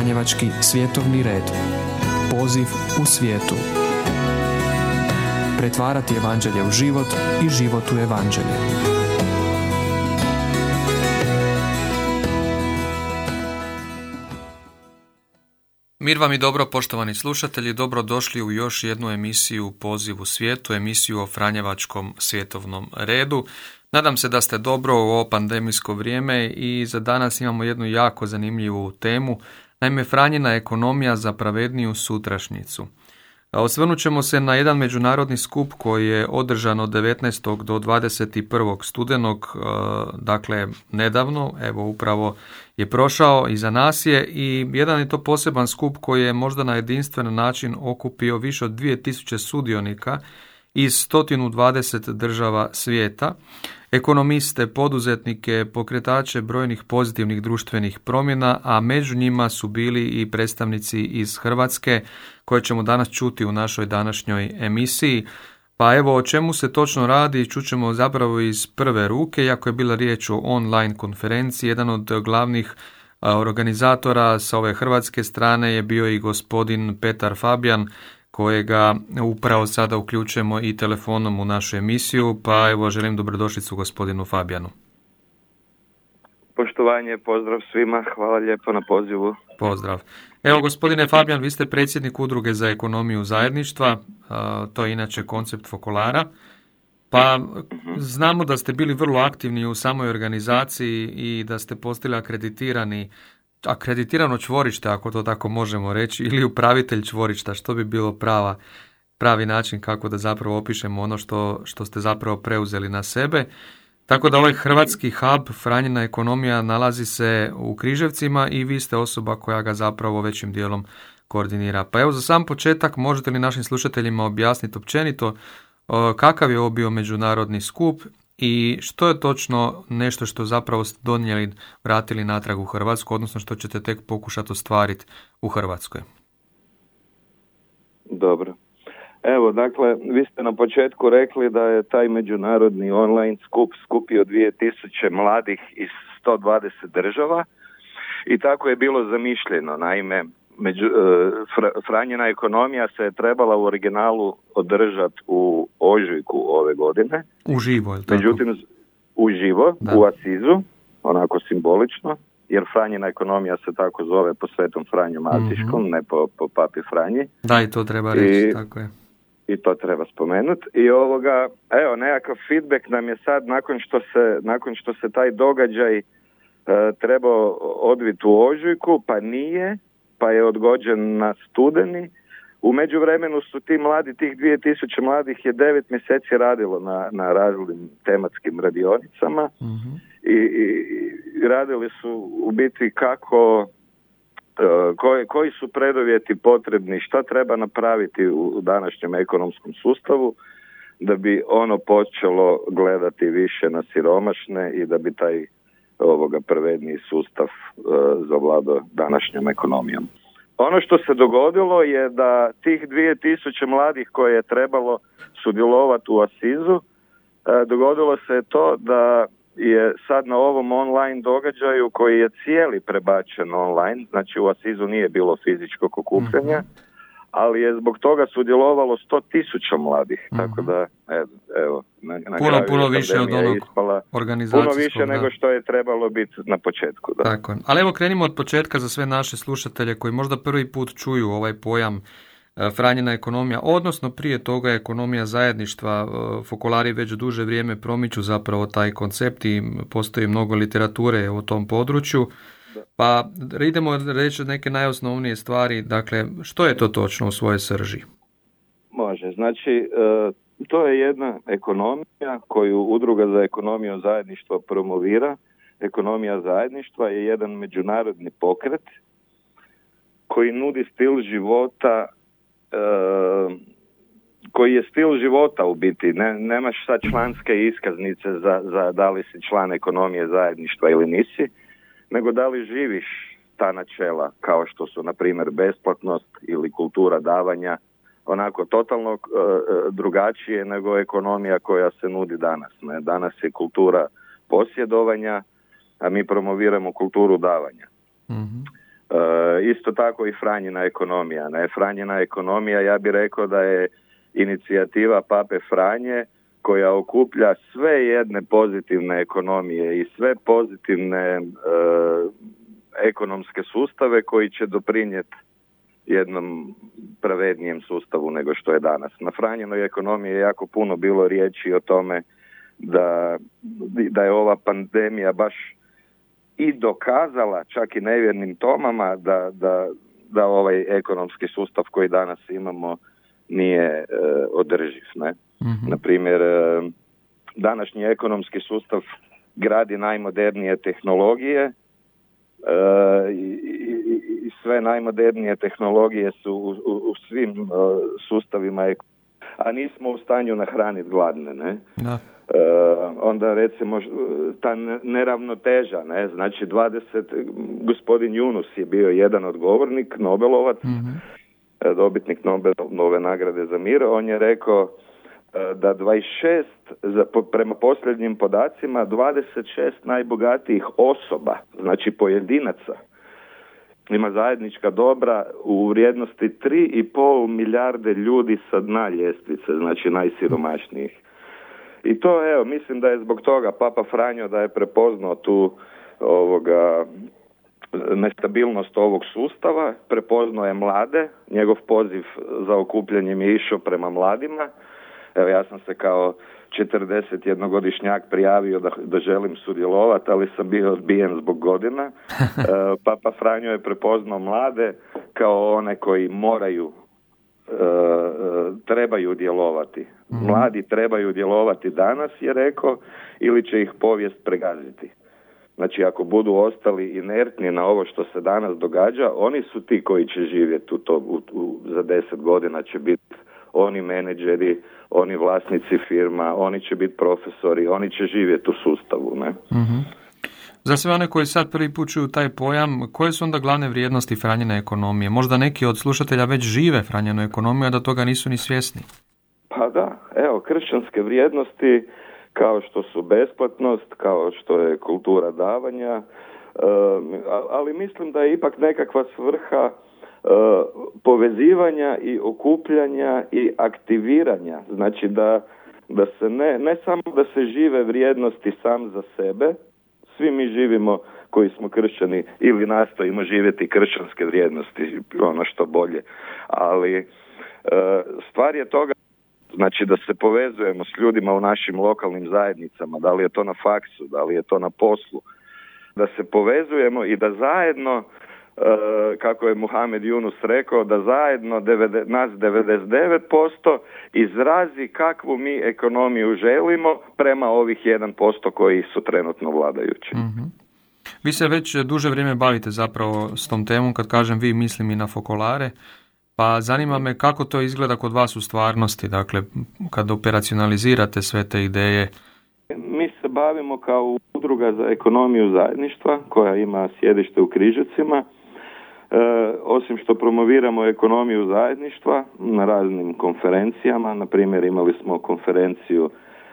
Franjevački svjetovni red. Poziv u svijetu. Pretvarati evanđelje u život i život u evanđelje. Mir vam i dobro, poštovani slušatelji, dobro došli u još jednu emisiju Poziv u svijetu, emisiju o Franjevačkom svjetovnom redu. Nadam se da ste dobro u ovo pandemijsko vrijeme i za danas imamo jednu jako zanimljivu temu, naime Franjina ekonomija za pravedniju sutrašnjicu. Osvrnut ćemo se na jedan međunarodni skup koji je održan od 19. do 21. studenog, e, dakle nedavno, evo upravo je prošao iza nas je i jedan je to poseban skup koji je možda na jedinstven način okupio više od 2000 sudionika iz 120 država svijeta ekonomiste, poduzetnike, pokretače brojnih pozitivnih društvenih promjena, a među njima su bili i predstavnici iz Hrvatske koje ćemo danas čuti u našoj današnjoj emisiji. Pa evo o čemu se točno radi čućemo zapravo iz prve ruke, iako je bila riječ o online konferenciji, jedan od glavnih organizatora sa ove hrvatske strane je bio i gospodin Petar Fabijan, kojega upravo sada uključujemo i telefonom u našu emisiju, pa evo želim dobrodošlicu gospodinu Fabijanu. Poštovanje, pozdrav svima, hvala lijepo na pozivu. Pozdrav. Evo gospodine Fabijan, vi ste predsjednik udruge za ekonomiju zajedništva, to je inače koncept Fokolara. Pa znamo da ste bili vrlo aktivni u samoj organizaciji i da ste postali akreditirani akreditirano čvorište, ako to tako možemo reći, ili upravitelj čvorišta, što bi bilo prava, pravi način kako da zapravo opišemo ono što, što ste zapravo preuzeli na sebe. Tako da ovaj hrvatski hub, Franjina ekonomija, nalazi se u Križevcima i vi ste osoba koja ga zapravo većim dijelom koordinira. Pa evo za sam početak možete li našim slušateljima objasniti općenito kakav je ovo bio međunarodni skup i što je točno nešto što zapravo ste donijeli, vratili natrag u Hrvatsku, odnosno što ćete tek pokušati ostvariti u Hrvatskoj? Dobro. Evo, dakle, vi ste na početku rekli da je taj međunarodni online skup skupio 2000 mladih iz 120 država i tako je bilo zamišljeno. Naime, među, e, Franjina ekonomija se je trebala u originalu održati u ožujku ove godine. Uživo, je tako? Međutim, uživo, u Asizu, onako simbolično, jer Franjina ekonomija se tako zove po svetom Franju Matiškom, mhm. ne po, po papi Franji. Da, i to treba reći, I, tako je. I to treba spomenuti. I ovoga, evo, nekakav feedback nam je sad, nakon što se, nakon što se taj događaj e, trebao odviti u ožujku, pa nije, pa je odgođen na studeni. U međuvremenu su ti mladi, tih 2000 mladih je devet mjeseci radilo na, na raznim tematskim radionicama mhm. i, i, radili su u biti kako e, koji, koji su preduvjeti potrebni, šta treba napraviti u današnjem ekonomskom sustavu da bi ono počelo gledati više na siromašne i da bi taj ovoga prvedniji sustav e, zavladao današnjom ekonomijom. Ono što se dogodilo je da tih 2000 mladih koje je trebalo sudjelovati u Asizu, e, dogodilo se to da je sad na ovom online događaju koji je cijeli prebačen online, znači u Asizu nije bilo fizičkog okupljanja, mhm ali je zbog toga sudjelovalo sto tisuća mladih, mm tako da evo, na, na puno, puno više od onog Puno više nego što je trebalo biti na početku. Da. Tako, ali evo krenimo od početka za sve naše slušatelje koji možda prvi put čuju ovaj pojam e, Franjina ekonomija, odnosno prije toga ekonomija zajedništva. E, Fokolari već duže vrijeme promiču zapravo taj koncept i postoji mnogo literature o tom području. Pa idemo reći neke najosnovnije stvari, dakle što je to točno u svojoj srži? Može, znači e, to je jedna ekonomija koju Udruga za ekonomiju zajedništva promovira. Ekonomija zajedništva je jedan međunarodni pokret koji nudi stil života e, koji je stil života u biti. Ne, nemaš sad članske iskaznice za, za da li si član ekonomije zajedništva ili nisi nego da li živiš ta načela kao što su na primjer besplatnost ili kultura davanja onako totalno e, e, drugačije nego ekonomija koja se nudi danas. Ne? Danas je kultura posjedovanja, a mi promoviramo kulturu davanja. mm isto tako i Franjina ekonomija. Ne? Franjina ekonomija, ja bih rekao da je inicijativa Pape Franje koja okuplja sve jedne pozitivne ekonomije i sve pozitivne ekonomske sustave koji će doprinijeti jednom pravednijem sustavu nego što je danas. Na Franjenoj ekonomiji je jako puno bilo riječi o tome da, da je ova pandemija baš i dokazala čak i nevjernim tomama da, da, da ovaj ekonomski sustav koji danas imamo nije e, održiv. Ne? Mm Na primjer, e, današnji ekonomski sustav gradi najmodernije tehnologije e, i, i, sve najmodernije tehnologije su u, u, svim sustavima a nismo u stanju nahraniti gladne. Ne? Da. Uh, onda recimo ta neravnoteža, ne, znači 20, gospodin Junus je bio jedan odgovornik, Nobelovac, mm dobitnik Nobelove nagrade za mir, on je rekao da 26, za, prema posljednjim podacima, 26 najbogatijih osoba, znači pojedinaca, ima zajednička dobra u vrijednosti 3,5 milijarde ljudi sa dna ljestvice, znači najsiromašnijih. I to evo, mislim da je zbog toga Papa Franjo da je prepoznao tu ovoga nestabilnost ovog sustava, prepoznao je mlade, njegov poziv za okupljanjem je išao prema mladima. Evo ja sam se kao 41-godišnjak prijavio da, da želim sudjelovati, ali sam bio odbijen zbog godina. E, Papa Franjo je prepoznao mlade kao one koji moraju E, e, trebaju djelovati. Mhm. Mladi trebaju djelovati danas, je rekao, ili će ih povijest pregaziti. Znači, ako budu ostali inertni na ovo što se danas događa, oni su ti koji će živjeti u to, u, za deset godina će biti oni menedžeri, oni vlasnici firma, oni će biti profesori, oni će živjeti u sustavu. Ne? mm za sve one koji sad prvi put taj pojam, koje su onda glavne vrijednosti Franjene ekonomije? Možda neki od slušatelja već žive Franjenu ekonomiju, a da toga nisu ni svjesni. Pa da, evo, kršćanske vrijednosti kao što su besplatnost, kao što je kultura davanja, eh, ali mislim da je ipak nekakva svrha povezivanja i okupljanja i aktiviranja. Znači da, da se ne, ne samo da se žive vrijednosti sam za sebe, svi mi živimo koji smo kršćani ili nastojimo živjeti kršćanske vrijednosti, ono što bolje. Ali e, stvar je toga znači da se povezujemo s ljudima u našim lokalnim zajednicama, da li je to na faksu, da li je to na poslu, da se povezujemo i da zajedno e, kako je Muhamed Yunus rekao, da zajedno nas 99% izrazi kakvu mi ekonomiju želimo prema ovih 1% koji su trenutno vladajući. mm Vi se već duže vrijeme bavite zapravo s tom temom, kad kažem vi mislim i na fokolare, pa zanima me kako to izgleda kod vas u stvarnosti, dakle kad operacionalizirate sve te ideje. Mi se bavimo kao udruga za ekonomiju zajedništva koja ima sjedište u Križevcima E, osim što promoviramo ekonomiju zajedništva na raznim konferencijama, na primjer imali smo konferenciju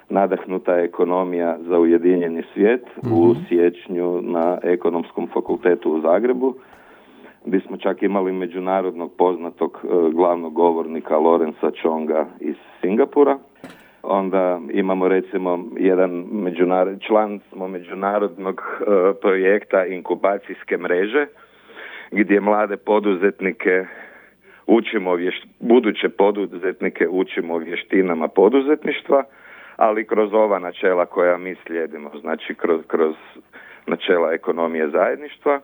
Nadahnuta ekonomija za ujedinjeni svijet u mhm. siječnju na Ekonomskom fakultetu u Zagrebu, gdje smo čak imali međunarodnog poznatog e, glavnog govornika Lorenza Chonga iz Singapura. Onda imamo recimo jedan član smo međunarodnog e, projekta inkubacijske mreže gdje mlade poduzetnike učimo buduće poduzetnike učimo vještinama poduzetništva, ali kroz ova načela koja mi slijedimo, znači kroz, kroz načela ekonomije zajedništva.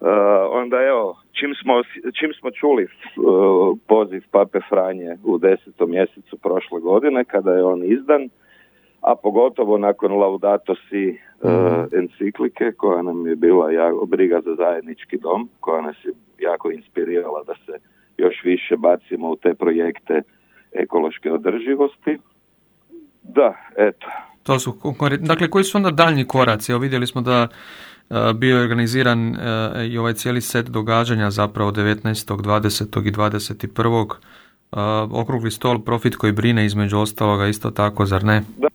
Uh, onda evo, čim smo, čim smo čuli uh, poziv Pape Franje u desetom mjesecu prošle godine, kada je on izdan, a pogotovo nakon Laudato Si uh, enciklike koja nam je bila jako, briga za zajednički dom, koja nas je jako inspirirala da se još više bacimo u te projekte ekološke održivosti. Da, eto. To su, dakle, koji su onda daljnji koraci? Evo vidjeli smo da uh, bio je organiziran uh, i ovaj cijeli set događanja zapravo 19. 20. i 21. Uh, okrugli stol Profit koji brine između ostaloga isto tako, zar ne? Da,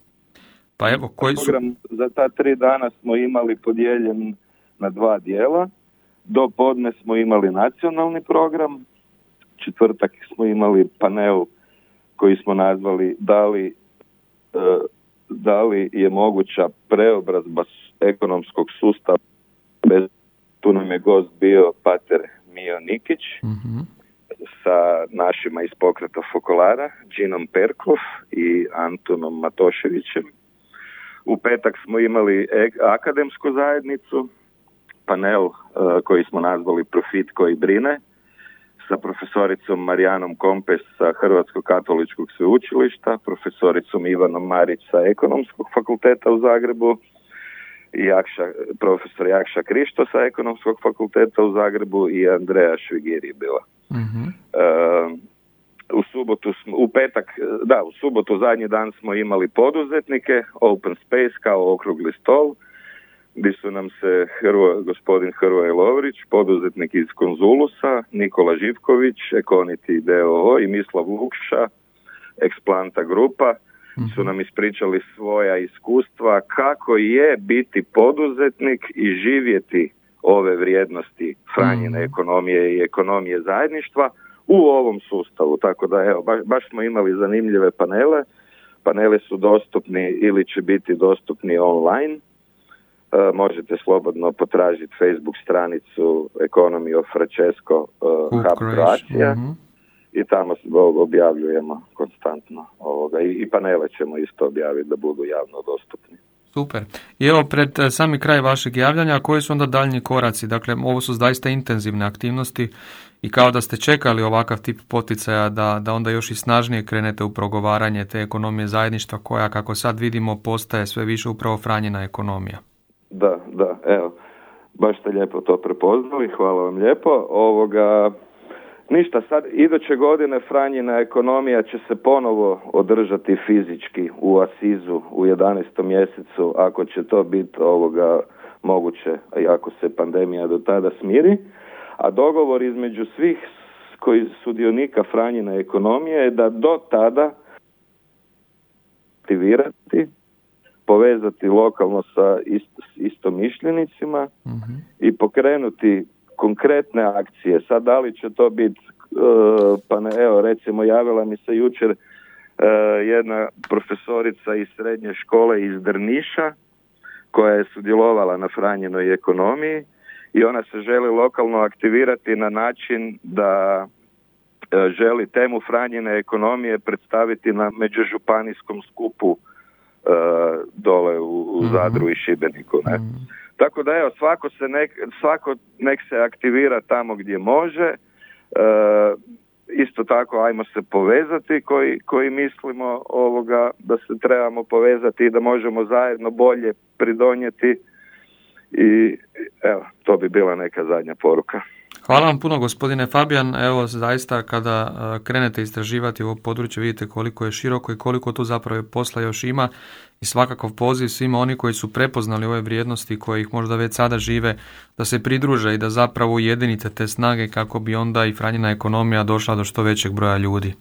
pa evo, koji su... Program za ta tri dana smo imali podijeljen na dva dijela. do podne smo imali nacionalni program, četvrtak smo imali panel koji smo nazvali da li, e, da li je moguća preobrazba ekonomskog sustava bez tu nam je gost bio pater Mio Nikić mhm. sa našima iz pokreta Fokolara, Džinom Perkov i Antonom Matoševićem. U petak smo imali akademsku zajednicu, panel uh, koji smo nazvali Profit koji brine, sa profesoricom Marijanom Kompes sa Hrvatskog katoličkog sveučilišta, profesoricom Ivanom Marić sa Ekonomskog fakulteta u Zagrebu, Jakša, profesor Jakša Krišto sa Ekonomskog fakulteta u Zagrebu i Andreja Švigir je bila. uh u subotu, smo, u petak, da, u subotu zadnji dan smo imali poduzetnike, Open Space kao okrugli stol, gdje su nam se Hrvo, gospodin Hrvoje Lovrić, poduzetnik iz Konzulusa, Nikola Živković, Ekoniti DOO i Mislav Lukša, Eksplanta grupa, su nam ispričali svoja iskustva kako je biti poduzetnik i živjeti ove vrijednosti Franjine ekonomije i ekonomije zajedništva u ovom sustavu. Tako da evo, baš, baš smo imali zanimljive panele. Panele su dostupni ili će biti dostupni online. E, možete slobodno potražiti Facebook stranicu Economy of Francesco uh, Hub Croatia. Mhm i tamo objavljujemo konstantno ovoga i, i panele ćemo isto objaviti da budu javno dostupni. Super. I evo pred e, sami kraj vašeg javljanja, koji su onda daljnji koraci? Dakle, ovo su zaista intenzivne aktivnosti i kao da ste čekali ovakav tip poticaja da, da onda još i snažnije krenete u progovaranje te ekonomije zajedništva koja, kako sad vidimo, postaje sve više upravo franjena ekonomija. Da, da, evo, baš ste lijepo to prepoznali, hvala vam lijepo. Ovoga, Ništa, sad iduće godine Franjina ekonomija će se ponovo održati fizički u Asizu u 11. mjesecu ako će to biti ovoga moguće i ako se pandemija do tada smiri. A dogovor između svih koji sudionika Franjina ekonomije je da do tada aktivirati, povezati lokalno sa ist, istomišljenicima uh i pokrenuti konkretne akcije. Sad da li će to biti, e, pa ne, evo recimo javila mi se jučer e, jedna profesorica iz srednje škole iz Drniša koja je sudjelovala na Franjenoj ekonomiji i ona se želi lokalno aktivirati na način da e, želi temu Franjine ekonomije predstaviti na međužupanijskom skupu dole u, u mhm. Zadru i Šibeniku. Ne? Tako da evo, svako, se nek, svako nek se aktivira tamo gdje može. E, isto tako ajmo se povezati koji, koji mislimo ovoga da se trebamo povezati i da možemo zajedno bolje pridonijeti i evo, to bi bila neka zadnja poruka. Hvala vam puno gospodine Fabijan. Evo zaista kada e, krenete istraživati ovo područje vidite koliko je široko i koliko tu zapravo posla još ima i svakakav poziv svima oni koji su prepoznali ove vrijednosti koje ih možda već sada žive da se pridruže i da zapravo ujedinite te snage kako bi onda i Franjina ekonomija došla do što većeg broja ljudi.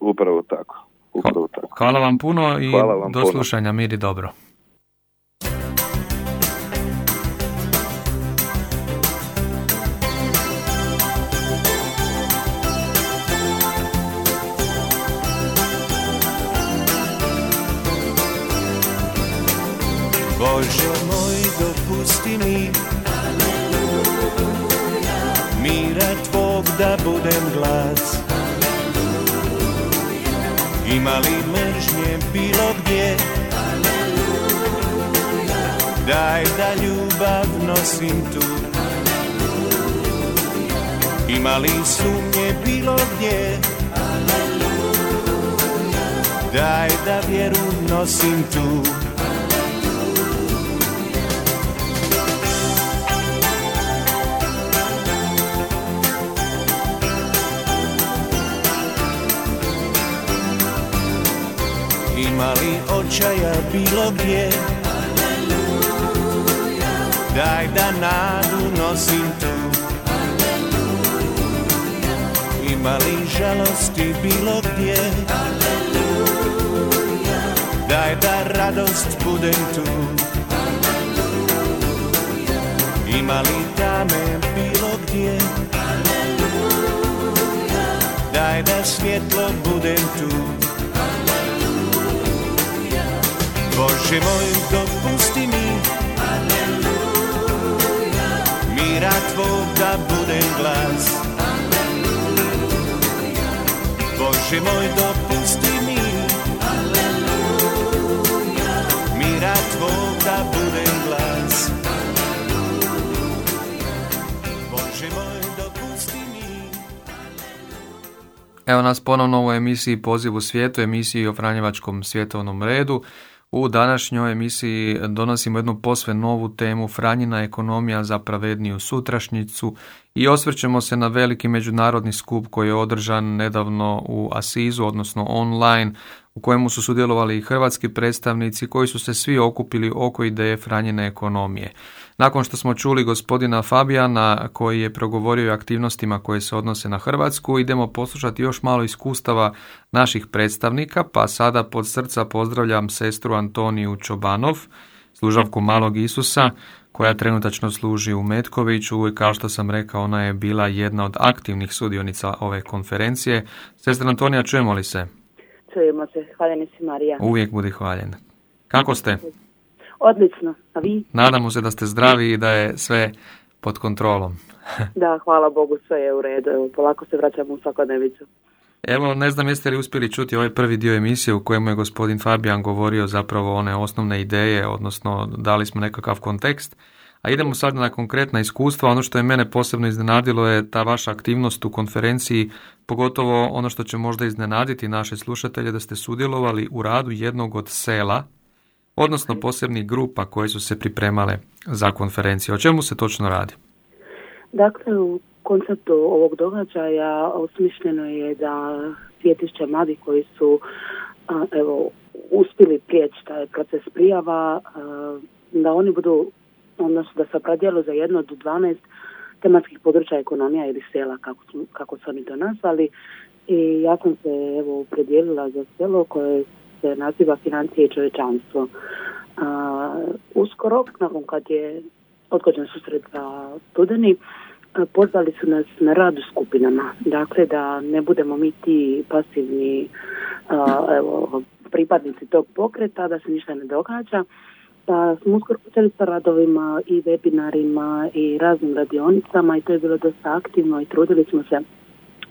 Upravo tako. Upravo tako. Hvala vam puno i do slušanja. Mir i dobro. Bože moj, dopusti mi. Mira Tvog da budem glas. Ima li mržnje bilo gdje? Daj da ljubav nosim tu. Ima li sumnje bilo gdje? Daj da vjeru nosim tu očaja bilo gdje Daj da nadu nosim tu Alleluja. Ima li žalosti bilo gdje Alleluja. Daj da radost budem tu Ima li tame bilo gdje Daj da svjetlo budem tu Bože moj dopusti mi. Mira tvog da budem glas. Bože moj dopusti mi. Mira tvog da budem glas. Bože moj dopusti mi. Evo nas ponovno u emisiji Poziv u svijetu, emisiji o Franjevačkom svjetovnom redu. U današnjoj emisiji donosimo jednu posve novu temu Franjina ekonomija za pravedniju sutrašnjicu i osvrćemo se na veliki međunarodni skup koji je održan nedavno u Asizu, odnosno online, u kojemu su sudjelovali i hrvatski predstavnici koji su se svi okupili oko ideje Franjine ekonomije. Nakon što smo čuli gospodina Fabijana koji je progovorio o aktivnostima koje se odnose na Hrvatsku, idemo poslušati još malo iskustava naših predstavnika, pa sada pod srca pozdravljam sestru Antoniju Čobanov, služavku Malog Isusa, koja trenutačno služi u Metkoviću i kao što sam rekao, ona je bila jedna od aktivnih sudionica ove konferencije. Sestra Antonija, čujemo li se? Čujemo se, hvaljeni si Marija. Uvijek budi hvaljen. Kako ste? Odlično, a vi? Nadamo se da ste zdravi i da je sve pod kontrolom. da, hvala Bogu, sve je u redu. Evo, polako se vraćamo u svakodnevicu. Evo, ne znam jeste li uspjeli čuti ovaj prvi dio emisije u kojemu je gospodin Fabijan govorio zapravo one osnovne ideje, odnosno dali smo nekakav kontekst. A idemo sad na konkretna iskustva. Ono što je mene posebno iznenadilo je ta vaša aktivnost u konferenciji, pogotovo ono što će možda iznenaditi naše slušatelje da ste sudjelovali u radu jednog od sela, odnosno posebnih grupa koje su se pripremale za konferenciju. O čemu se točno radi? Dakle, u konceptu ovog događaja osmišljeno je da svjetišće mladih koji su evo, uspjeli prijeći taj proces prijava, da oni budu, odnosno da se opredijelu za jedno od 12 tematskih područja ekonomija ili sela, kako su, kako su oni to nazvali. I ja sam se evo predijelila za selo koje se naziva financije i čovječanstvo. uskoro, nakon kad je odgođen susret za studeni, pozvali su nas na rad u skupinama. Dakle, da ne budemo mi ti pasivni evo, pripadnici tog pokreta, da se ništa ne događa. Pa smo uskoro počeli sa radovima i webinarima i raznim radionicama i to je bilo dosta aktivno i trudili smo se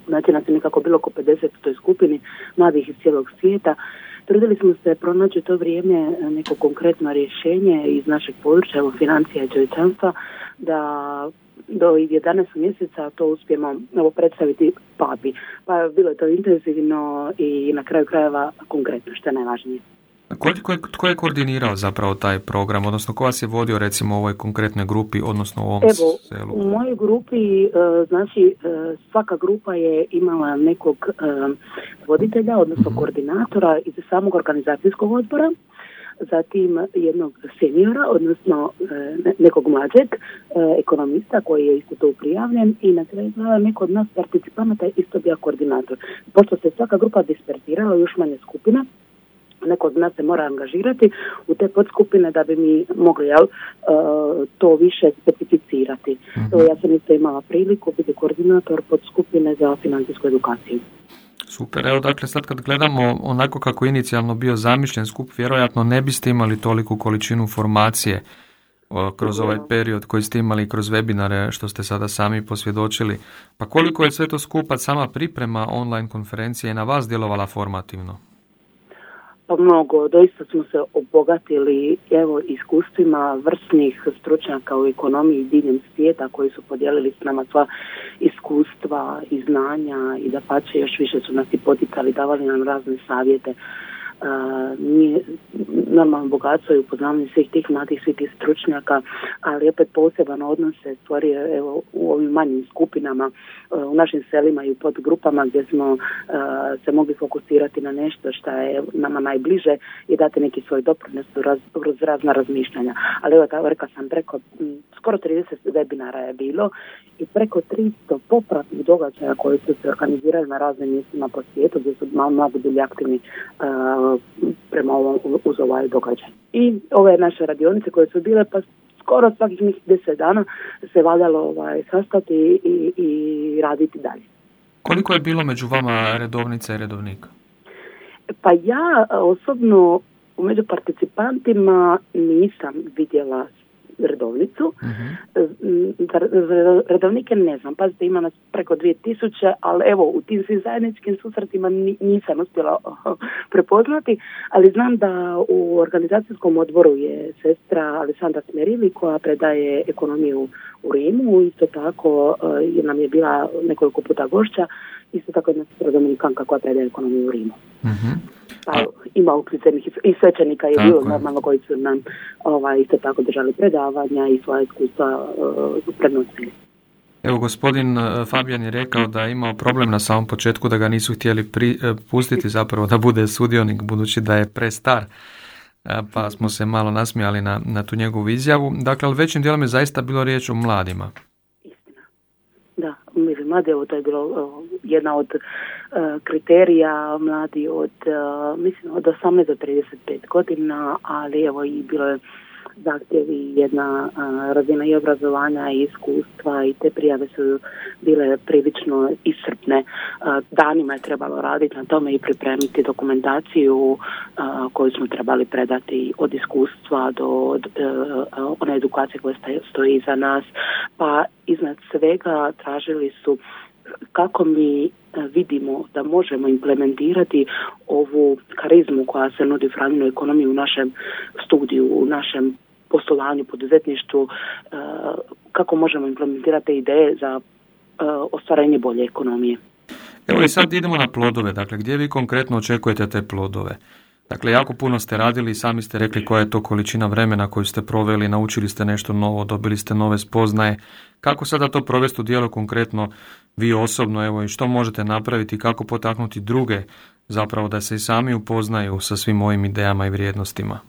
Znači nas je nekako bilo oko 50 u toj skupini mladih iz cijelog svijeta Trudili smo se pronaći to vrijeme neko konkretno rješenje iz našeg područja, evo financija i čovječanstva, da do 11. mjeseca to uspijemo evo, predstaviti papi. Pa bilo je to intenzivno i na kraju krajeva konkretno, što je najvažnije. Ko, ko, tko je koordinirao zapravo taj program, odnosno ko vas je vodio recimo u ovoj konkretnoj grupi, odnosno u ovom Evo, selu? u mojoj grupi, e, znači e, svaka grupa je imala nekog e, voditelja, odnosno mhm. koordinatora iz samog organizacijskog odbora, zatim jednog seniora, odnosno nekog mlađeg ekonomista koji je isto to prijavljen i na kraju neko od nas participanata isto bio koordinator. Pošto se svaka grupa disperzirala, još manje skupina, neko od nas se mora angažirati u te podskupine da bi mi mogli jel, uh, to više specificirati. mm Ja sam isto imala priliku biti koordinator podskupine za financijsku edukaciju. Super, evo dakle sad kad gledamo onako kako je inicijalno bio zamišljen skup, vjerojatno ne biste imali toliku količinu formacije kroz ovaj period koji ste imali kroz webinare što ste sada sami posvjedočili. Pa koliko je sve to skupa sama priprema online konferencije na vas djelovala formativno? Pa mnogo, doista smo se obogatili evo iskustvima vrsnih stručnjaka u ekonomiji diljem svijeta koji su podijelili s nama sva iskustva i znanja i da pače još više su nas i poticali, davali nam razne savjete nije normalno bogatstvo i upoznavanje svih tih mladih, svih tih stručnjaka, ali opet poseban odnos se stvorio evo, u ovim manjim skupinama, u našim selima i u podgrupama gdje smo se mogli fokusirati na nešto što je nama najbliže i dati neki svoj doprinos kroz razna razmišljanja. Ali evo, tako rekao sam, preko skoro 30 webinara je bilo i preko 300 popratnih događaja koji su se organizirali na raznim mjestima po svijetu gdje su mladi bili aktivni prema ovom, uz ovaj događaj. I ove naše radionice koje su bile, pa skoro svakih deset dana se valjalo ovaj, sastati i, i raditi dalje. Koliko je bilo među vama redovnica i redovnika? Pa ja osobno među participantima nisam vidjela redovnicu. uh redovnike ne znam, pazite ima nas preko 2000, ali evo u tim svim zajedničkim susretima nisam uspjela prepoznati, ali znam da u organizacijskom odboru je sestra Alessandra Smerili koja predaje ekonomiju u Rimu, isto tako je nam je bila nekoliko puta gošća, isto tako jedna sestra Dominikanka koja predaje ekonomiju u Rimu. uh pa ima uključenih i svećenika je bilo normalno koji su nam ovaj, isto tako držali predavanja i svoje iskustva uh, prenosili. Evo, gospodin uh, Fabijan je rekao da je imao problem na samom početku da ga nisu htjeli pri, uh, pustiti zapravo da bude sudionik budući da je prestar pa smo se malo nasmijali na, na tu njegovu izjavu. Dakle, ali većim dijelom je zaista bilo riječ o mladima. Istina. Da, mislim, mladi, evo to je bilo jedna od E, kriterija mladi od, e, mislim, od 18 do 35 godina, ali evo i bilo je zahtjevi jedna e, razina i obrazovanja i iskustva i te prijave su bile prilično iscrpne. Danima je trebalo raditi na tome i pripremiti dokumentaciju koju smo trebali predati od iskustva do one edukacije koja stoji iza nas. Pa iznad svega tražili su kako mi vidimo da možemo implementirati ovu karizmu koja se nudi u ekonomiji u našem studiju, u našem poslovanju, poduzetništvu, e, kako možemo implementirati ideje za e, ostvarenje bolje ekonomije. Evo i sad idemo na plodove, dakle gdje vi konkretno očekujete te plodove? Dakle, jako puno ste radili i sami ste rekli koja je to količina vremena koju ste proveli, naučili ste nešto novo, dobili ste nove spoznaje. Kako sada to provesti u dijelu konkretno vi osobno, evo i što možete napraviti, kako potaknuti druge zapravo da se i sami upoznaju sa svim ovim idejama i vrijednostima?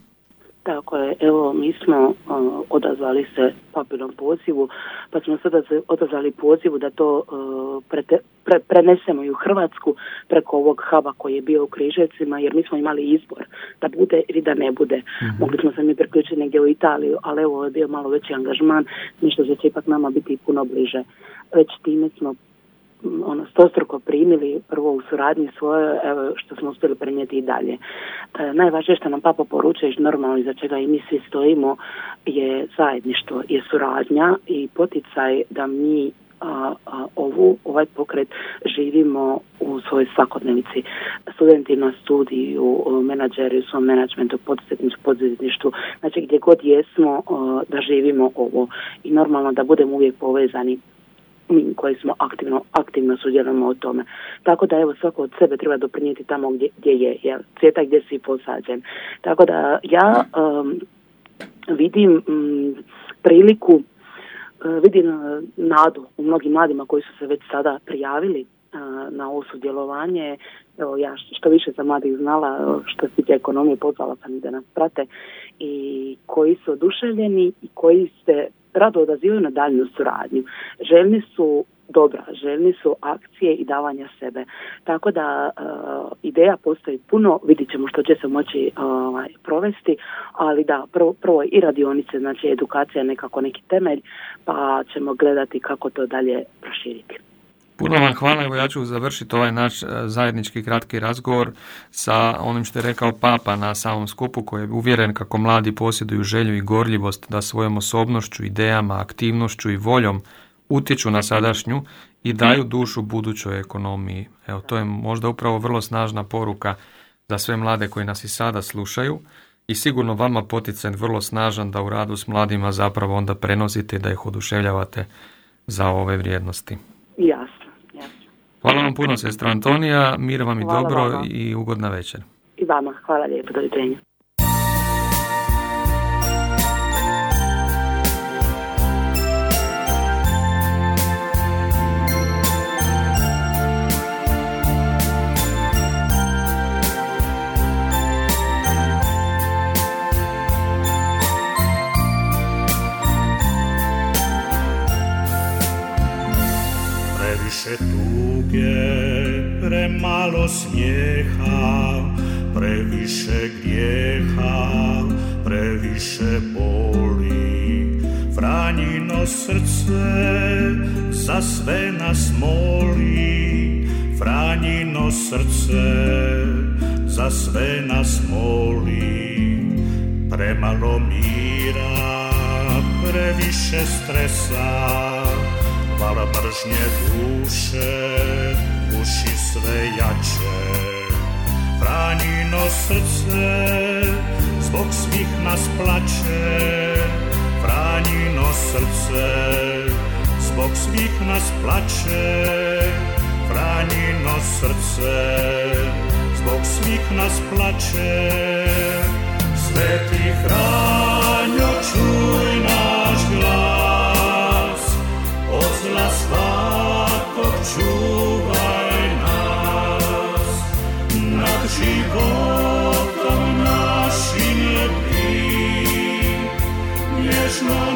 Tako je, evo mi smo odazvali se papirnom pozivu, pa smo sada se odazvali pozivu da to prenesemo i u Hrvatsku preko ovog huba koji je bio u Križevcima, jer mi smo imali izbor da bude ili da ne bude. mm Mogli smo se mi priključiti negdje u Italiju, ali evo je bio malo veći angažman, nešto će ipak nama biti puno bliže. Već time smo ono stostruko primili prvo u suradnji svoje evo što smo uspjeli prenijeti i dalje. E, najvažnije što nam papa poručuje normalno za čega i mi svi stojimo je zajedništvo, je suradnja i poticaj da mi a, a, ovu, ovaj pokret živimo u svojoj svakodnevici. Studenti na studiju, menadžeri u svom menadžmentu, poduzetništvu, poduzetništvu, znači gdje god jesmo da živimo ovo i normalno da budemo uvijek povezani mi koji smo aktivno, aktivno sudjelujemo u tome. Tako da evo svako od sebe treba doprinijeti tamo gdje, gdje je, jel, cvjeta gdje si posađen. Tako da ja um, vidim um, priliku, uh, vidim uh, nadu u mnogim mladima koji su se već sada prijavili uh, na ovo sudjelovanje. Evo ja što više sam mladih znala što se tiče ekonomije, pozvala sam i da nas prate i koji su oduševljeni i koji se rado odazivaju na daljnju suradnju. Željni su dobra, željni su akcije i davanja sebe. Tako da uh, ideja postoji puno, vidit ćemo što će se moći uh, provesti, ali da, prvo, prvo i radionice, znači edukacija nekako neki temelj, pa ćemo gledati kako to dalje proširiti. Puno vam hvala, evo ja ću završiti ovaj naš e, zajednički kratki razgovor sa onim što je rekao Papa na samom skupu koji je uvjeren kako mladi posjeduju želju i gorljivost da svojom osobnošću, idejama, aktivnošću i voljom utječu na sadašnju i daju dušu budućoj ekonomiji. Evo, to je možda upravo vrlo snažna poruka za sve mlade koji nas i sada slušaju i sigurno vama poticaj vrlo snažan da u radu s mladima zapravo onda prenosite i da ih oduševljavate za ove vrijednosti. Jasno. Hvala vam puno, sestra Antonija. Mir vam i dobro i ugodna večer. I vama. Hvala lijepo. Doviđenja. Previše tuge, premalo smijeha, previše grijeha, previše boli. Franjino srce za sve nas moli, Franjino srce za sve nas moli Premalo mira, previše stresa Vala mržnje duše, uši sve jače Franjino srce zbog svih nas plaće Franjino srce zbog svih nas plaće Franjino srce zbog svih nas plaće Sveti Franjo svakog čuvaj nas Nad životom našim bdi Nježno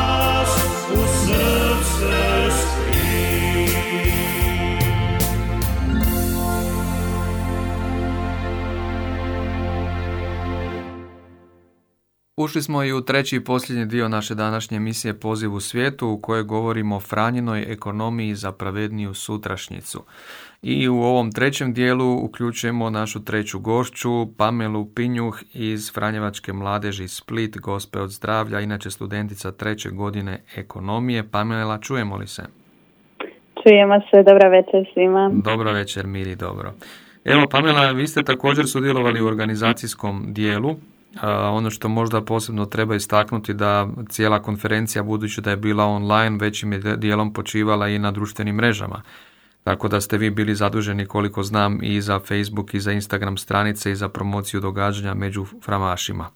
Ušli smo i u treći i posljednji dio naše današnje emisije Poziv u svijetu u kojoj govorimo o Franjinoj ekonomiji za pravedniju sutrašnjicu. I u ovom trećem dijelu uključujemo našu treću gošću, Pamelu Pinjuh iz Franjevačke mladeži Split, gospe od zdravlja, inače studentica treće godine ekonomije. Pamela, čujemo li se? Čujemo se, dobra večer svima. Dobro večer, Miri, dobro. Evo, Pamela, vi ste također sudjelovali u organizacijskom dijelu. Ono što možda posebno treba istaknuti da cijela konferencija, budući da je bila online, većim je dijelom počivala i na društvenim mrežama. Tako da ste vi bili zaduženi, koliko znam, i za Facebook i za Instagram stranice i za promociju događanja među framašima.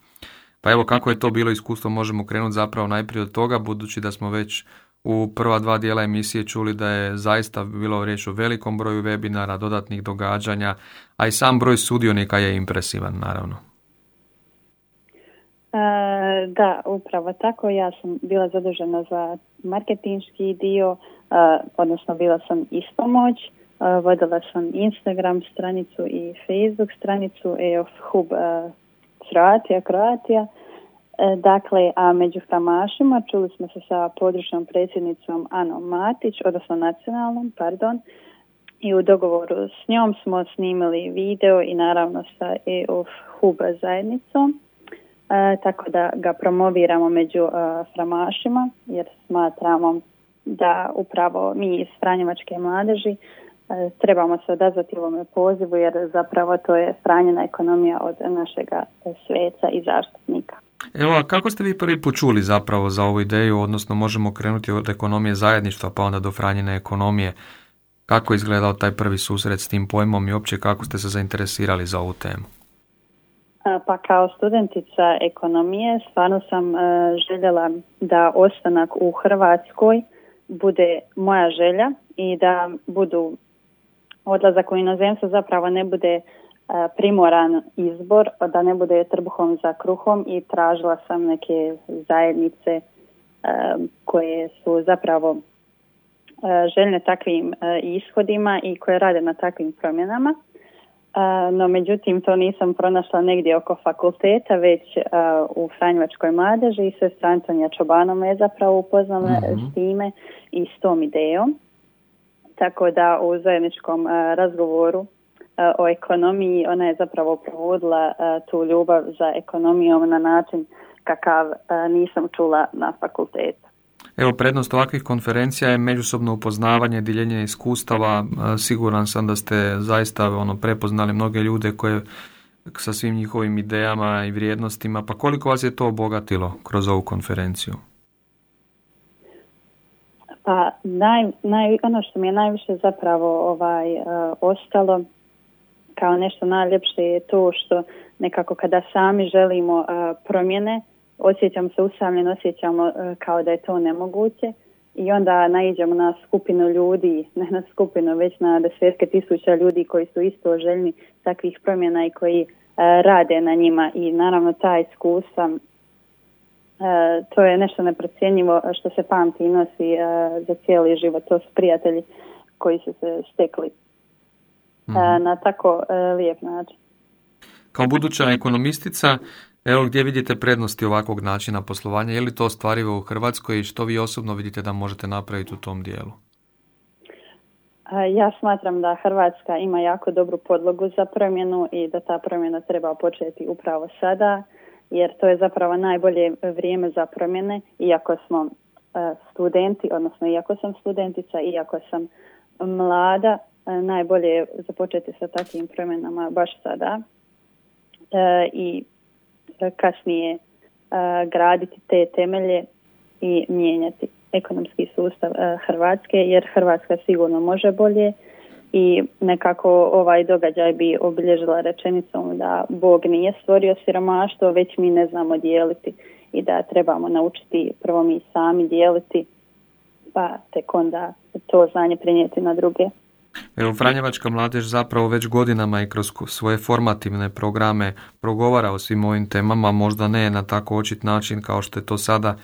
Pa evo kako je to bilo iskustvo, možemo krenuti zapravo najprije od toga, budući da smo već u prva dva dijela emisije čuli da je zaista bilo riječ o velikom broju webinara, dodatnih događanja, a i sam broj sudionika je impresivan, naravno. E, da, upravo tako. Ja sam bila zadužena za marketinški dio, odnosno bila sam ispomoć. E, vodila sam Instagram stranicu i Facebook stranicu EOF Hub e, Croatia. E, Dakle, a među framašima čuli smo se sa područnom predsjednicom Anom Matić, odnosno nacionalnom, pardon, i u dogovoru s njom smo snimili video i naravno sa EOF Hub zajednicom. E, tako da ga promoviramo među e, framašima jer smatramo da upravo mi iz Franjevačke mladeži trebamo se odazvati ovome pozivu jer zapravo to je franjena ekonomija od našega sveca i zaštitnika. Evo, a kako ste vi prvi počuli zapravo za ovu ideju, odnosno možemo krenuti od ekonomije zajedništva pa onda do franjene ekonomije. Kako je izgledao taj prvi susret s tim pojmom i uopće kako ste se zainteresirali za ovu temu? Pa kao studentica ekonomije stvarno sam e, željela da ostanak u Hrvatskoj bude moja želja i da budu odlazak u inozemstvo zapravo ne bude e, primoran izbor, da ne bude trbuhom za kruhom i tražila sam neke zajednice e, koje su zapravo željne takvim ishodima i koje rade na takvim promjenama no međutim to nisam pronašla negdje oko fakulteta, već u Franjevačkoj mladeži i sve Antonija Čobanom je zapravo upoznala mm s time i s tom idejom. Tako da u zajedničkom razgovoru o ekonomiji ona je zapravo provodila tu ljubav za ekonomijom na način kakav nisam čula na fakultetu. Evo, prednost ovakvih konferencija je međusobno upoznavanje, diljenje iskustava. Siguran sam da ste zaista ono prepoznali mnoge ljude koje sa svim njihovim idejama i vrijednostima. Pa koliko vas je to obogatilo kroz ovu konferenciju? Pa naj, naj, ono što mi je najviše zapravo ovaj ostalo kao nešto najljepše je to što nekako kada sami želimo promjene osjećamo se usamljeno, osjećamo e, kao da je to nemoguće i onda naiđemo na skupinu ljudi, ne na skupinu, već na desetke tisuća ljudi koji su isto željni takvih promjena i koji e, rade na njima i naravno ta iskustva e, to je nešto neprocjenjivo što se pamti i nosi za cijeli život. To su prijatelji koji su se stekli mhm. na tako lijep način. Kao buduća ekonomistica, Evo gdje vidite prednosti ovakvog načina poslovanja, je li to ostvarivo u Hrvatskoj i što vi osobno vidite da možete napraviti u tom dijelu? Ja smatram da Hrvatska ima jako dobru podlogu za promjenu i da ta promjena treba početi upravo sada, jer to je zapravo najbolje vrijeme za promjene, iako smo studenti, odnosno iako sam studentica, iako sam mlada, najbolje je započeti sa takvim promjenama baš sada. I kasnije e, graditi te temelje i mijenjati ekonomski sustav e, Hrvatske jer Hrvatska sigurno može bolje i nekako ovaj događaj bi obilježila rečenicom da Bog nije stvorio siromaštvo, već mi ne znamo dijeliti i da trebamo naučiti prvo mi sami dijeliti pa tek onda to znanje prenijeti na druge. Evo, Franjevačka mladež zapravo već godinama i kroz svoje formativne programe progovara o svim ovim temama, možda ne na tako očit način kao što je to sada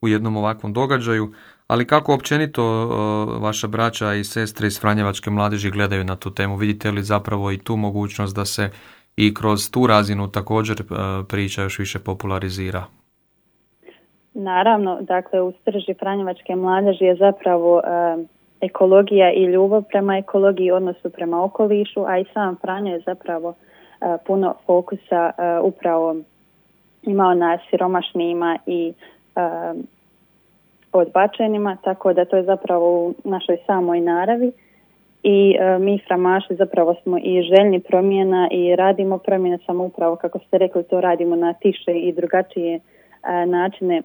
u jednom ovakvom događaju, ali kako općenito vaša braća i sestre iz Franjevačke mladeži gledaju na tu temu? Vidite li zapravo i tu mogućnost da se i kroz tu razinu također priča još više popularizira? Naravno, dakle u strži Franjevačke mladeži je zapravo ekologija i ljubav prema ekologiji, odnosu prema okolišu, a i sam Franjo je zapravo e, puno fokusa e, upravo imao na siromašnima i e, odbačenima, tako da to je zapravo u našoj samoj naravi. I mi framaši zapravo smo i željni promjena i radimo promjene samo upravo kako ste rekli to radimo na tiše i drugačije načine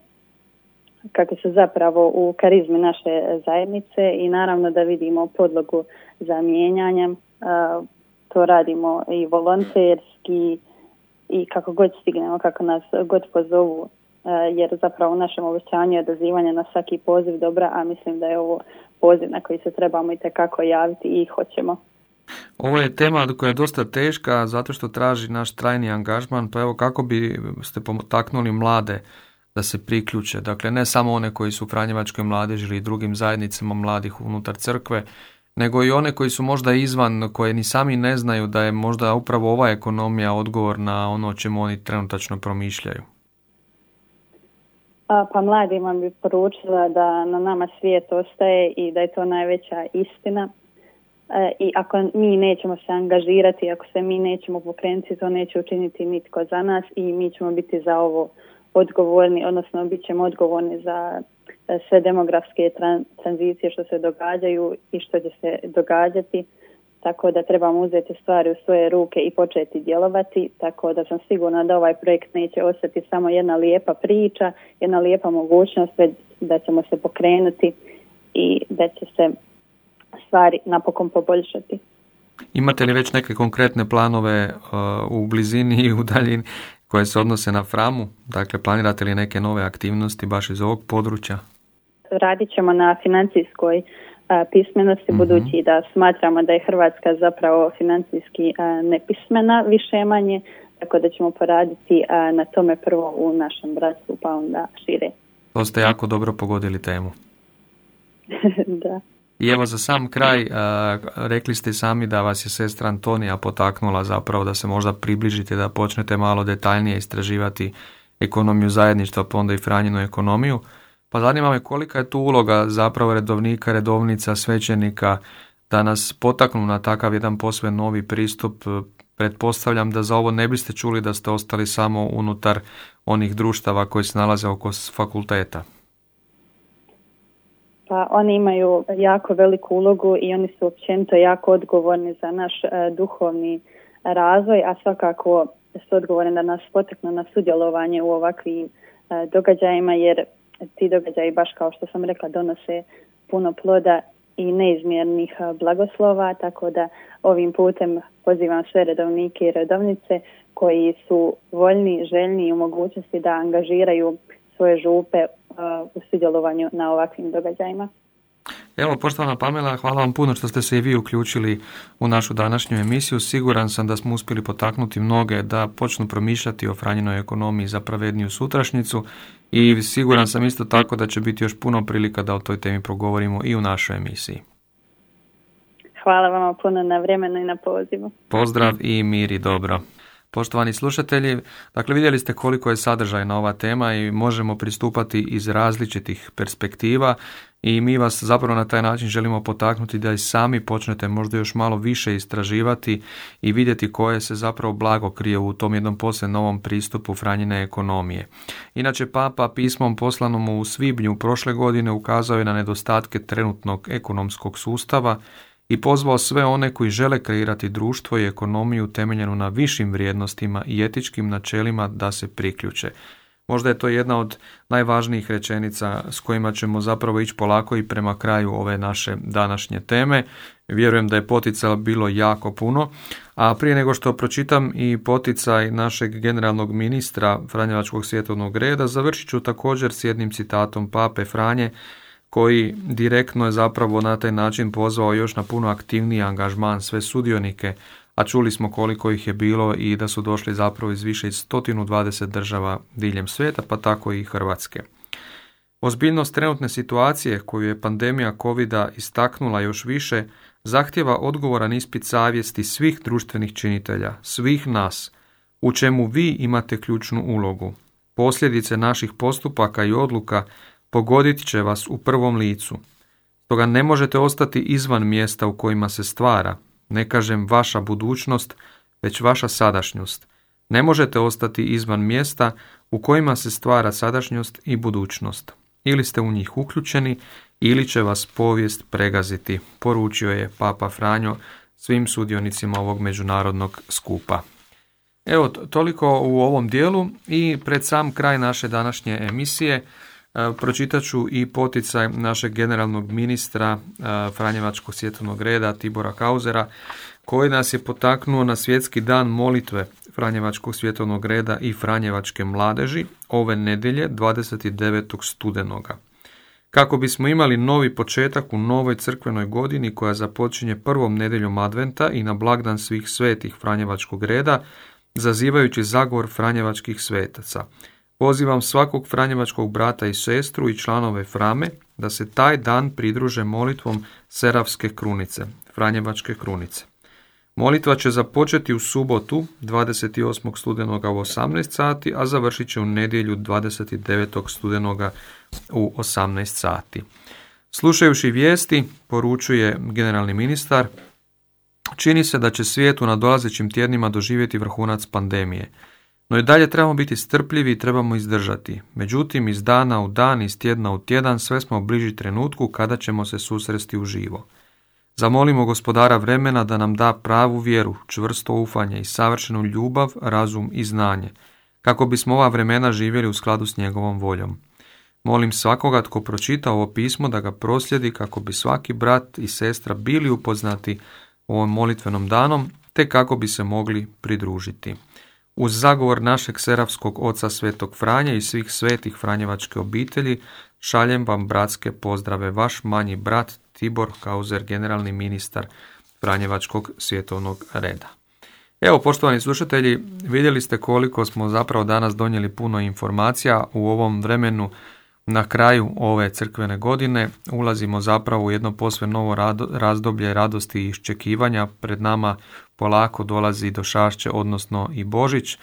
kako se zapravo u karizmi naše zajednice i naravno da vidimo podlogu za mijenjanje. To radimo i volonterski i kako god stignemo, kako nas god pozovu, jer zapravo u našem obećanju je odazivanje na svaki poziv dobra, a mislim da je ovo poziv na koji se trebamo i tekako javiti i hoćemo. Ovo je tema koja je dosta teška zato što traži naš trajni angažman, pa evo kako bi ste potaknuli mlade da se priključe. Dakle, ne samo one koji su u Franjevačkoj mladeži ili drugim zajednicama mladih unutar crkve, nego i one koji su možda izvan, koje ni sami ne znaju da je možda upravo ova ekonomija odgovor na ono o čemu oni trenutačno promišljaju. Pa, mladima bi poručila da na nama svijet ostaje i da je to najveća istina. E, I ako mi nećemo se angažirati, ako se mi nećemo pokrenuti, to neće učiniti nitko za nas i mi ćemo biti za ovo odgovorni, odnosno bit ćemo odgovorni za e, sve demografske tranzicije što se događaju i što će se događati. tako da trebamo uzeti stvari u svoje ruke i početi djelovati, tako da sam sigurna da ovaj projekt neće ostati samo jedna lijepa priča, jedna lijepa mogućnost, da ćemo se pokrenuti i da će se stvari napokon poboljšati. Imate li već neke konkretne planove uh, u blizini i u daljini koje se odnose na Framu? Dakle, planirate li neke nove aktivnosti baš iz ovog područja? Radit ćemo na financijskoj uh, pismenosti, mm budući da smatramo da je Hrvatska zapravo financijski uh, nepismena više manje, tako da ćemo poraditi na tome prvo u našem bratstvu, pa onda šire. To ste jako dobro pogodili temu. da. I evo za sam kraj, rekli ste sami da vas je sestra Antonija potaknula zapravo da se možda približite, da počnete malo detaljnije istraživati ekonomiju zajedništva, pa onda i Franjinu ekonomiju. Pa zanima me kolika je tu uloga zapravo redovnika, redovnica, svećenika da nas potaknu na takav jedan posve novi pristup. Pretpostavljam da za ovo ne biste čuli da ste ostali samo unutar onih društava koji se nalaze oko fakulteta. Pa oni imaju jako veliku ulogu i oni su općenito jako odgovorni za naš e, duhovni razvoj, a svakako su odgovorni da nas poteknu na sudjelovanje u ovakvim e, događajima jer ti događaji baš kao što sam rekla donose puno ploda i neizmjernih e, blagoslova, tako da ovim putem pozivam sve redovnike i redovnice koji su voljni, željni i u mogućnosti da angažiraju svoje župe u sudjelovanju na ovakvim događajima. Evo, poštovana Pamela, hvala vam puno što ste se i vi uključili u našu današnju emisiju. Siguran sam da smo uspjeli potaknuti mnoge da počnu promišljati o Franjinoj ekonomiji za pravedniju sutrašnjicu i siguran sam isto tako da će biti još puno prilika da o toj temi progovorimo i u našoj emisiji. Hvala vam puno na vremenu i na pozivu. Pozdrav i mir i dobro. Poštovani slušatelji, dakle vidjeli ste koliko je sadržajna ova tema i možemo pristupati iz različitih perspektiva i mi vas zapravo na taj način želimo potaknuti da i sami počnete možda još malo više istraživati i vidjeti koje se zapravo blago krije u tom jednom posle novom pristupu Franjine ekonomije. Inače, Papa pismom poslanom u svibnju prošle godine ukazao je na nedostatke trenutnog ekonomskog sustava i pozvao sve one koji žele kreirati društvo i ekonomiju temeljenu na višim vrijednostima i etičkim načelima da se priključe. Možda je to jedna od najvažnijih rečenica s kojima ćemo zapravo ići polako i prema kraju ove naše današnje teme. Vjerujem da je potica bilo jako puno, a prije nego što pročitam i poticaj našeg generalnog ministra Franjevačkog svjetovnog reda, završit ću također s jednim citatom pape Franje koji direktno je zapravo na taj način pozvao još na puno aktivniji angažman sve sudionike, a čuli smo koliko ih je bilo i da su došli zapravo iz više iz 120 država diljem svijeta, pa tako i Hrvatske. Ozbiljnost trenutne situacije koju je pandemija covid istaknula još više, zahtjeva odgovoran ispit savjesti svih društvenih činitelja, svih nas, u čemu vi imate ključnu ulogu. Posljedice naših postupaka i odluka pogodit će vas u prvom licu. Stoga ne možete ostati izvan mjesta u kojima se stvara, ne kažem vaša budućnost, već vaša sadašnjost. Ne možete ostati izvan mjesta u kojima se stvara sadašnjost i budućnost. Ili ste u njih uključeni, ili će vas povijest pregaziti, poručio je Papa Franjo svim sudionicima ovog međunarodnog skupa. Evo, toliko u ovom dijelu i pred sam kraj naše današnje emisije pročitat ću i poticaj našeg generalnog ministra e, Franjevačkog svjetovnog reda Tibora Kauzera koji nas je potaknuo na svjetski dan molitve Franjevačkog svjetovnog reda i Franjevačke mladeži ove nedjelje 29. studenoga. Kako bismo imali novi početak u novoj crkvenoj godini koja započinje prvom nedeljom adventa i na blagdan svih svetih Franjevačkog reda, zazivajući zagovor Franjevačkih svetaca – Pozivam svakog franjevačkog brata i sestru i članove Frame da se taj dan pridruže molitvom Seravske krunice, Franjevačke krunice. Molitva će započeti u subotu 28. studenoga u 18 sati, a završit će u nedjelju 29. studenoga u 18 sati. Slušajući vijesti, poručuje generalni ministar, čini se da će svijet u nadolazećim tjednima doživjeti vrhunac pandemije – no i dalje trebamo biti strpljivi i trebamo izdržati. Međutim, iz dana u dan, iz tjedna u tjedan, sve smo bliži trenutku kada ćemo se susresti u živo. Zamolimo gospodara vremena da nam da pravu vjeru, čvrsto ufanje i savršenu ljubav, razum i znanje, kako bismo ova vremena živjeli u skladu s njegovom voljom. Molim svakoga tko pročita ovo pismo da ga proslijedi kako bi svaki brat i sestra bili upoznati ovom molitvenom danom te kako bi se mogli pridružiti. Uz zagovor našeg seravskog oca Svetog Franje i svih svetih Franjevačke obitelji šaljem vam bratske pozdrave vaš manji brat Tibor Kauzer, generalni ministar Franjevačkog svjetovnog reda. Evo, poštovani slušatelji, vidjeli ste koliko smo zapravo danas donijeli puno informacija u ovom vremenu na kraju ove crkvene godine ulazimo zapravo u jedno posve novo razdoblje radosti i iščekivanja. Pred nama polako dolazi do šašće, odnosno i Božić.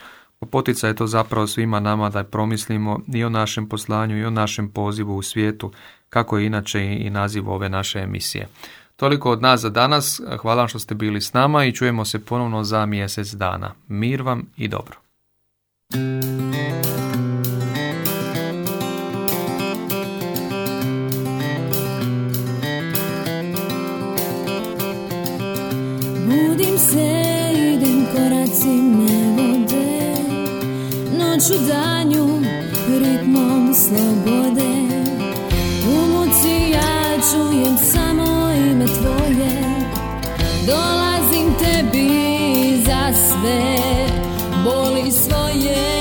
Potica je to zapravo svima nama da promislimo i o našem poslanju i o našem pozivu u svijetu, kako je inače i naziv ove naše emisije. Toliko od nas za danas. Hvala vam što ste bili s nama i čujemo se ponovno za mjesec dana. Mir vam i dobro. Noću danju, ritmom slobode. U muci ja čujem samo ime tvoje. Dolazim tebi za sve Boli svoje.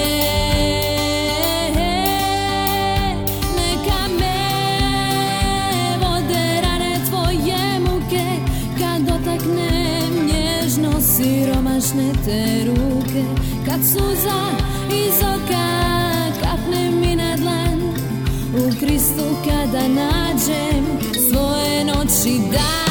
Siromašne te ruke. Kad suza iz oka kapne mi na dlan. U Kristu kada nađem svoje noći dan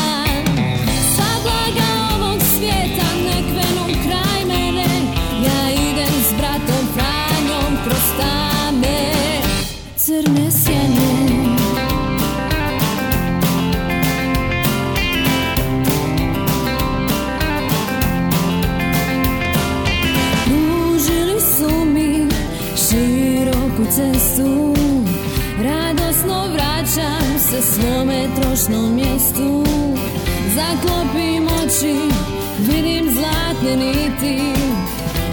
cestu Radosno vraćam se svome trošnom mjestu. Zaklopim oči, vidim zlatne niti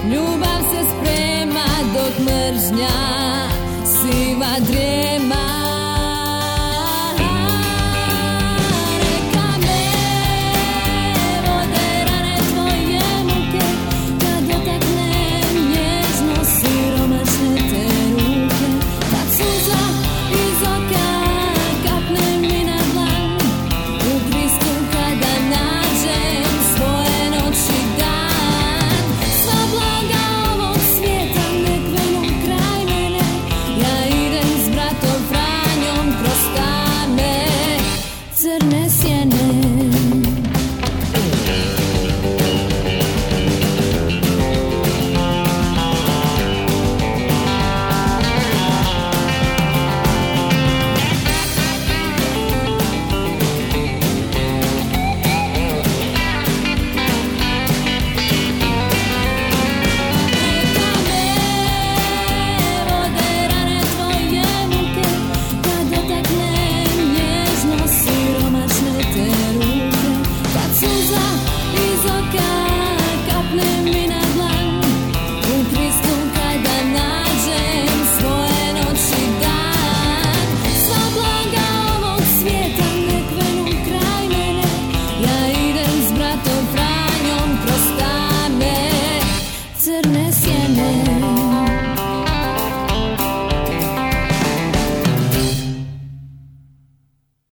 Ljubav se sprema dok mržnja siva drijema